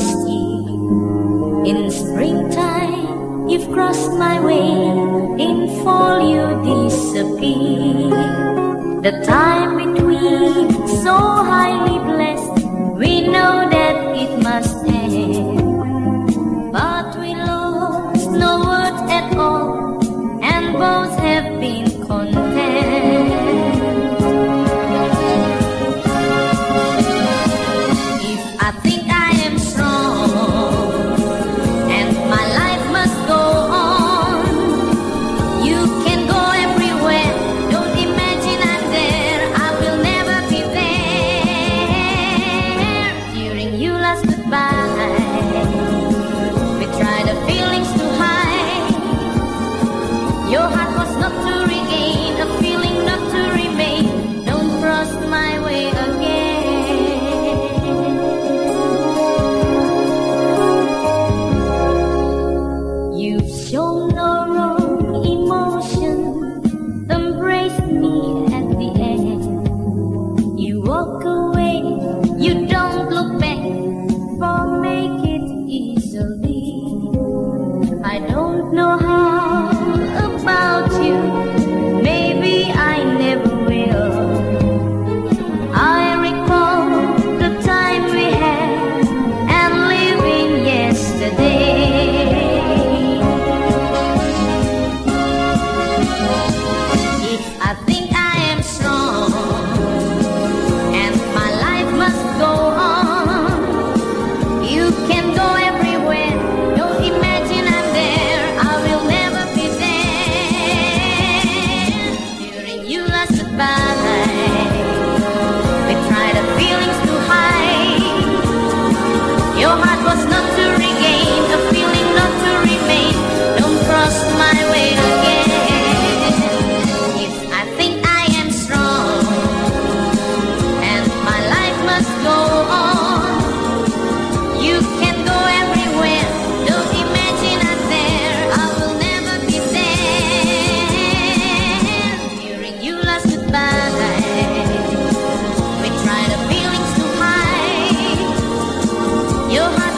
in. In springtime, you've crossed my way. In fall, you disappear. The time between, so 胸的柔。Your heart